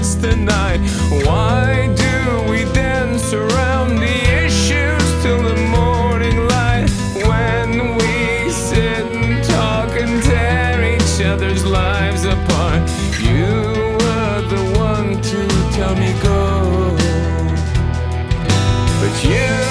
It's the night? Why do we dance around the issues till the morning light? When we sit and talk and tear each other's lives apart, you were the one to tell me go, but you.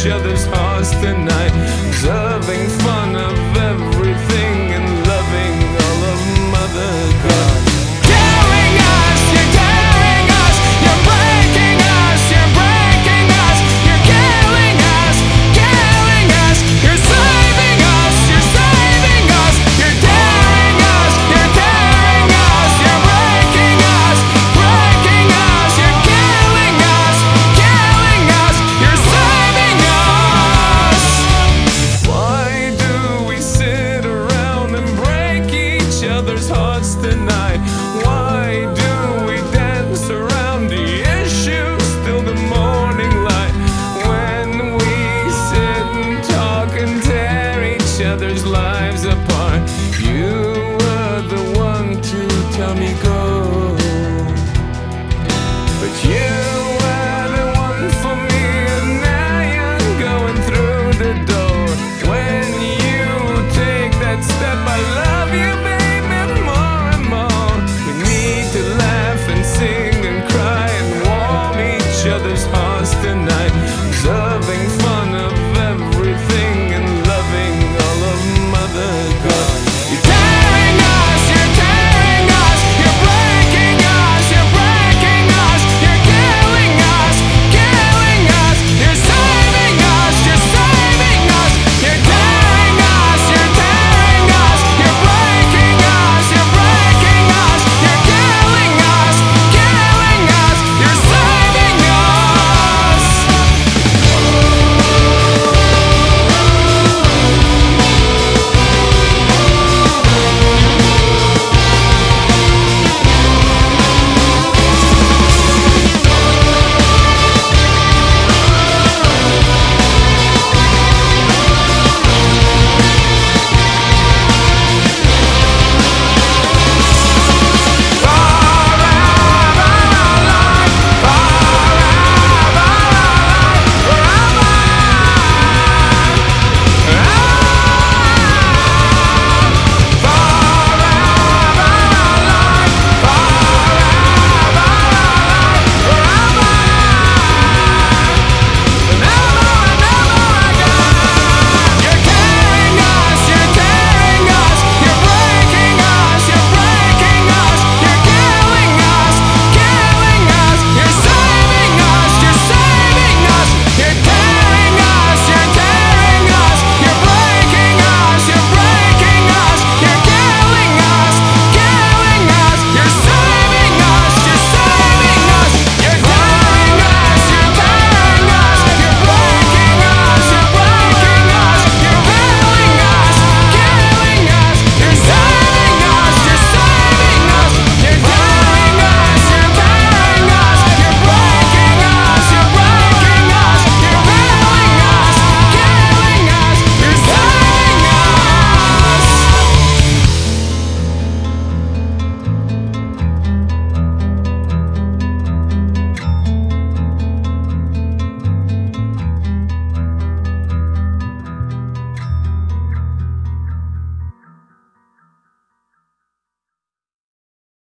Each other's hearts. me go.